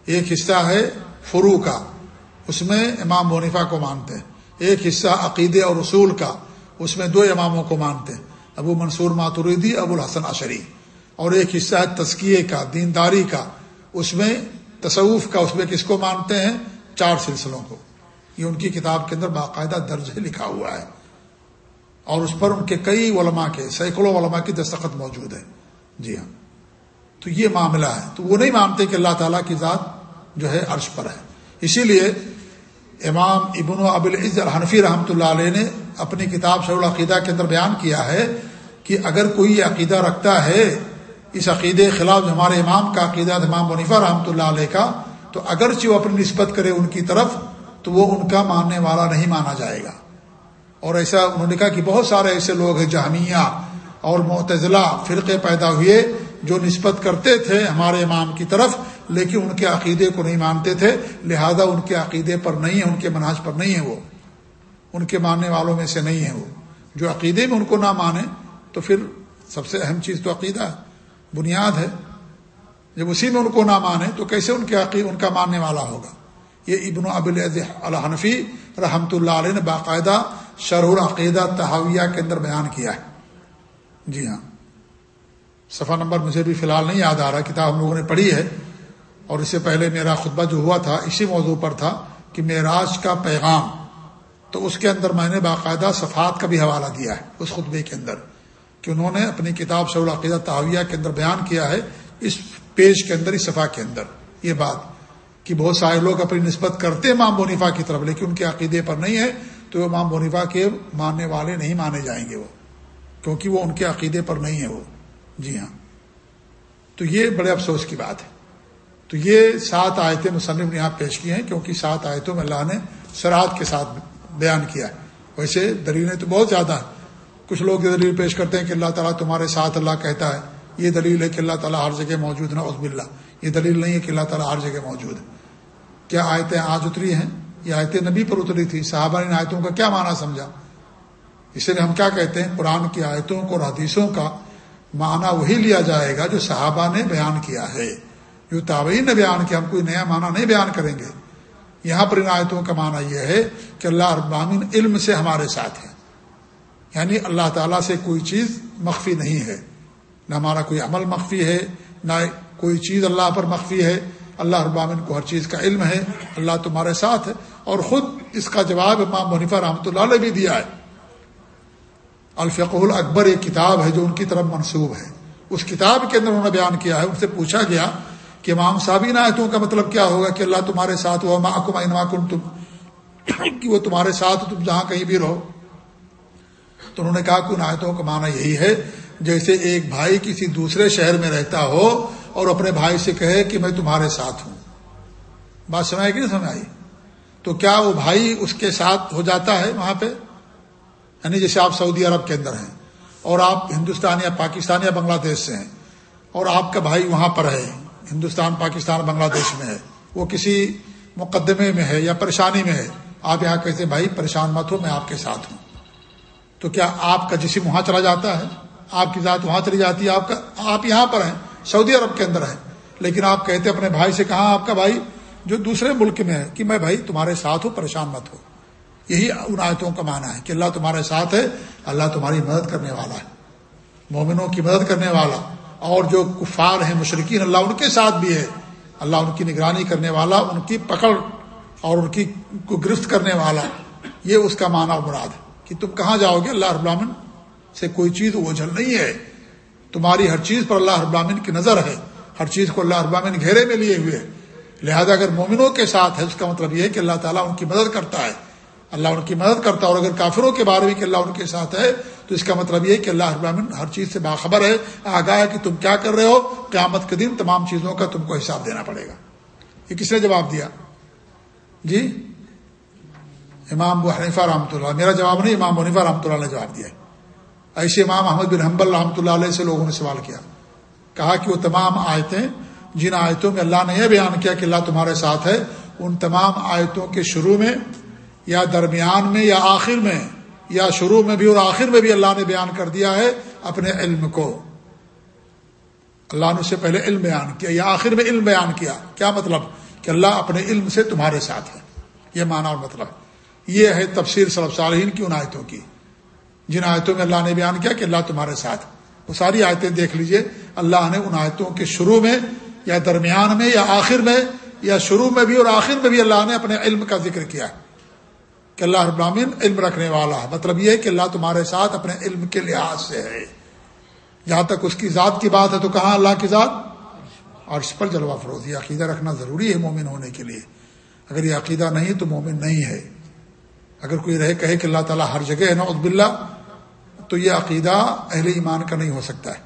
ایک حصہ ہے فرو کا۔ اس میں امام منیفا کو مانتے ہیں۔ ایک حصہ عقیدے اور اصول کا۔ اس میں دو اماموں کو مانتے ہیں۔ ابو منصور ماتوریدی، ابو الحسن عشری اور ایک حصہ ہے تزکیے کا، دینداری کا۔ اس میں تصوف کا، اس میں کس کو مانتے ہیں؟ چار سلسلوں کو۔ یہ ان کی کتاب کے اندر باقاعدہ درج لکھا ہوا ہے۔ اور اس پر ان کے کئی علماء کے، سینکڑوں علماء کی دستخط موجود ہے۔ جی ہاں۔ تو یہ معاملہ ہے۔ تو وہ نہیں مانتے کہ اللہ تعالیٰ کی ذات جو ہے عرش پر ہے۔ اسی لیے امام ابن و اب العز الحنفی رحمۃ اللہ علیہ نے اپنی کتاب شر العقیدہ کے اندر بیان کیا ہے کہ اگر کوئی عقیدہ رکھتا ہے، اس عقیدے کے خلاف ہمارے امام کا عقیدہ امام منیفا رحمۃ اللہ علیہ کا، تو اگرچہ وہ اپنی نسبت کرے ان کی طرف، تو وہ ان کا ماننے والا نہیں مانا جائے گا۔ اور ایسا انہوں نے کہا کہ بہت سارے ایسے لوگ ہیں، جہمیہ اور معتزلہ فرقے پیدا ہوئے جو نسبت کرتے تھے ہمارے امام کی طرف، لیکن ان کے عقیدے کو نہیں مانتے تھے، لہذا ان کے عقیدے پر نہیں ہے ان کے مناج پر نہیں ہے وہ۔ ان کے ماننے والوں میں سے نہیں ہے وہ۔ جو عقیدے میں ان کو نہ مانے، تو پھر سب سے اہم چیز تو عقیدہ ہے، بنیاد ہے۔ جب اسی میں ان کو نہ مانے، تو کیسے ان کے عقید ان کا ماننے والا ہوگا؟ یہ ابن ابل الحنفی رحمۃ اللہ علیہ نے باقاعدہ شرح العقیدہ تحاویہ کے اندر بیان کیا ہے۔ جی ہاں۔ صفحہ نمبر مجھے بھی فی الحال نہیں یاد آ رہا، کتاب ہم لوگوں نے پڑھی ہے، اور اس سے پہلے میرا خطبہ جو ہوا تھا، اسی موضوع پر تھا کہ معراج کا پیغام۔ تو اس کے اندر میں نے باقاعدہ صفحات کا بھی حوالہ دیا ہے، اس خطبے کے اندر، کہ انہوں نے اپنی کتاب شعر العقیدہ تعاویہ کے اندر بیان کیا ہے، اس پیج کے اندر، اس صفحہ کے اندر۔ یہ بات کہ بہت سارے لوگ اپنی نسبت کرتے امام بونیفا کی طرف، لیکن ان کے عقیدے پر نہیں ہے، تو وہ امام بونیفا کے ماننے والے نہیں مانے جائیں گے وہ، کیونکہ وہ ان کے عقیدے پر نہیں ہے وہ۔ جی ہاں۔ تو یہ بڑے افسوس کی بات ہے۔ تو یہ سات آیتیں مصنف نے یہاں پیش کی ہیں کیونکہ سات آیتوں میں اللہ نے سرحد کے ساتھ بیان کیا ہے۔ ویسے دلیلیں تو بہت زیادہ ہیں۔ کچھ لوگ یہ دلیل پیش کرتے ہیں کہ اللہ تعالیٰ تمہارے ساتھ اللہ کہتا ہے۔ یہ دلیل ہے کہ اللہ تعالیٰ ہر جگہ موجود نہ عزب اللہ یہ دلیل نہیں ہے کہ اللہ تعالیٰ ہر جگہ موجود ہے۔ کیا آیتیں آج اتری ہیں؟ یہ آیتیں نبی پر اتری تھی صحابہ نے آیتوں کا کیا معنی سمجھا؟ اس لیے ہم کیا کہتے ہیں؟ قرآن کی آیتوں کو اور حدیثوں کا معنی وہی لیا جائے گا جو صحابہ نے بیان کیا ہے۔ جو تابعین نے بیان کیا، ہم کوئی نیا معنی نہیں بیان کریں گے۔ یہاں پر ان آیتوں کا معنی یہ ہے کہ اللہ ابامین علم سے ہمارے ساتھ ہے یعنی اللہ تعالیٰ سے کوئی چیز مخفی نہیں ہے۔ نہ ہمارا کوئی عمل مخفی ہے، نہ کوئی چیز اللہ پر مخفی ہے۔ اللہ ابامن کو ہر چیز کا علم ہے۔ اللہ تمہارے ساتھ ہے۔ اور خود اس کا جواب امام منیفا رحمۃ اللہ نے بھی دیا ہے۔ الفق الاکبر ایک کتاب ہے جو ان کی طرف منسوب ہے۔ اس کتاب کے اندر انہوں نے بیان کیا ہے، ان سے پوچھا گیا کہ امام صابین آیتوں کا مطلب کیا ہوگا کہ اللہ تمہارے ساتھ ہوا ماں کم تم کہ وہ تمہارے ساتھ تم جہاں کہیں بھی رہو۔ تو انہوں نے کہا کہ ان آیتوں کا معنی یہی ہے، جیسے ایک بھائی کسی دوسرے شہر میں رہتا ہو اور اپنے بھائی سے کہے کہ میں تمہارے ساتھ ہوں۔ بات سمجھ کہ نہیں سمجھ آئی؟ تو کیا وہ بھائی اس کے ساتھ ہو جاتا ہے وہاں پہ؟ یعنی جیسے آپ سعودی عرب کے اندر ہیں اور آپ ہندوستان یا پاکستان یا بنگلہ دیش سے ہیں اور آپ کا بھائی وہاں پر ہے، ہندوستان، پاکستان، بنگلہ دیش میں ہے، وہ کسی مقدمے میں ہے یا پریشانی میں ہے، آپ یہاں کہتے ہیں، بھائی، پریشان مت ہو، میں آپ کے ساتھ ہوں۔ تو کیا آپ کا جسم وہاں چلا جاتا ہے؟ آپ کی ذات وہاں چلی جاتی ہے؟ آپ کا، آپ یہاں پر ہیں، سعودی عرب کے اندر ہیں۔ لیکن آپ کہتے اپنے بھائی سے، کہاں آپ کا بھائی جو دوسرے ملک میں ہے؟ کہ میں، بھائی، تمہارے ساتھ ہوں، پریشان مت ہو۔ یہی ان آیتوں کا معنی ہے کہ اللہ تمہارے ساتھ ہے، اللہ تمہاری مدد کرنے والا ہے۔ مومنوں کی مدد کرنے والا، اور جو کفار ہیں مشرقین اللہ ان کے ساتھ بھی ہے۔ اللہ ان کی نگرانی کرنے والا، ان کی پکڑ اور ان کی کو گرفت کرنے والا۔ یہ اس کا معنی مراد ہے کہ تم کہاں جاؤ گے؟ اللہ رب العالمین سے کوئی چیز اوجھل نہیں ہے۔ تمہاری ہر چیز پر اللہ رب العالمین کی نظر ہے۔ ہر چیز کو اللہ رب العالمین گھیرے میں لیے ہوئے ہے۔ لہذا اگر مومنوں کے ساتھ ہے، اس کا مطلب یہ ہے کہ اللہ تعالیٰ ان کی مدد کرتا ہے۔ اللہ ان کی مدد کرتا ہے اور اگر کافروں کے بارے میں کہ اللہ ان کے ساتھ ہے، تو اس کا مطلب یہ کہ اللہ ابراہین ہر چیز سے باخبر ہے۔ آگاہ ہے کہ تم کیا کر رہے ہو؟ قیامت کے دن تمام چیزوں کا تم کو حساب دینا پڑے گا۔ یہ کس نے جواب دیا؟ جی؟ امام حنیفہ رحمۃ اللہ میرا جواب نہیں، امام حنیفہ رحمۃ اللہ نے جواب دیا ایسے امام احمد بن حمبل رحمۃ اللہ علیہ سے لوگوں نے سوال کیا۔ کہا کہ وہ تمام آیتیں، جن آیتوں میں اللہ نے یہ بیان کیا کہ اللہ تمہارے ساتھ ہے، ان تمام آیتوں کے شروع میں یا درمیان میں یا آخر میں، یا شروع میں بھی اور آخر میں بھی اللہ نے بیان کر دیا ہے اپنے علم کو۔ اللہ نے اس سے پہلے علم بیان کیا، یا آخر میں علم بیان کیا۔ کیا مطلب؟ کہ اللہ اپنے علم سے تمہارے ساتھ ہے۔ یہ معنی اور مطلب۔ یہ ہے تفسیر صلب صالحین کی ان آیتوں کی۔ جن آیتوں میں اللہ نے بیان کیا کہ اللہ تمہارے ساتھ۔ وہ ساری آیتیں دیکھ لیجیے۔ اللہ نے ان آیتوں کے شروع میں یا درمیان میں یا آخر میں یا شروع میں بھی اور آخر میں بھی اللہ نے اپنے علم کا ذکر کیا۔ کہ اللہ ابراہین علم رکھنے والا ہے۔ مطلب یہ کہ اللہ تمہارے ساتھ اپنے علم کے لحاظ سے ہے۔ جہاں تک اس کی ذات کی بات ہے تو کہاں اللہ کی ذات؟ اور اس پر جلوہ فروز یہ عقیدہ رکھنا ضروری ہے مومن ہونے کے لیے۔ اگر یہ عقیدہ نہیں تو مومن نہیں ہے۔ اگر کوئی رہے کہے کہ اللہ تعالیٰ ہر جگہ ہے نا باللہ، تو یہ عقیدہ اہل ایمان کا نہیں ہو سکتا ہے۔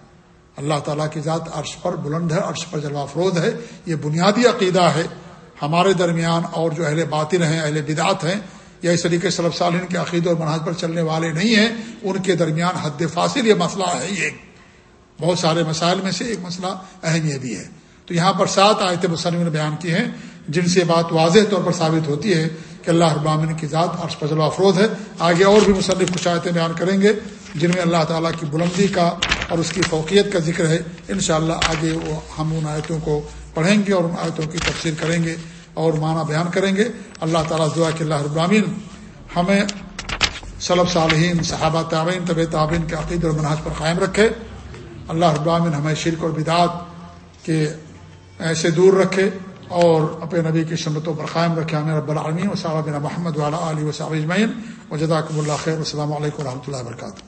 اللہ تعالیٰ کی ذات عرش پر بلند ہے، عرش پر جلوہ فروز ہے۔ یہ بنیادی عقیدہ ہے۔ ہمارے درمیان اور جو اہل باطن ہیں، اہل بدعت ہیں یا اس طریقے صلب سالین کے عقید اور مناظ پر چلنے والے نہیں ہیں، ان کے درمیان حد فاصل یہ مسئلہ ہے، یہ بہت سارے مسائل میں سے ایک مسئلہ اہم یہ بھی ہے۔ تو یہاں پر سات آیت مصنف نے بیان کی ہیں، جن سے بات واضح طور پر ثابت ہوتی ہے کہ اللہ ابامن کی ذات عرش فضل افروز ہے۔ آگے اور بھی مصنف کچھ آیتیں بیان کریں گے، جن میں اللہ تعالیٰ کی بلندی کا اور اس کی فوقیت کا ذکر ہے۔ انشاءاللہ آگے وہ ہم ان آیتوں کو پڑھیں گے اور ان آیتوں کی تفسیر کریں گے۔ اور معنی بیان کریں گے۔ اللہ تعالیٰ دعا کہ اللہ ابراہین ہمیں صلب صالحین، صحابہ تعبین طب تعبین کے عقید اور مناج پر قائم رکھے۔ اللہ ابراہین ہمیں شرک اور بدعت کے ایسے دور رکھے اور اپنے نبی کی سمتوں پر قائم رکھے۔ ہمیں رب العالمین۔ و صاحب محمد والا علیہ وصاب اجمعین۔ و جداکم اللہ خیر۔ السلام علیکم و رحمۃ اللہ وبرکاتہ۔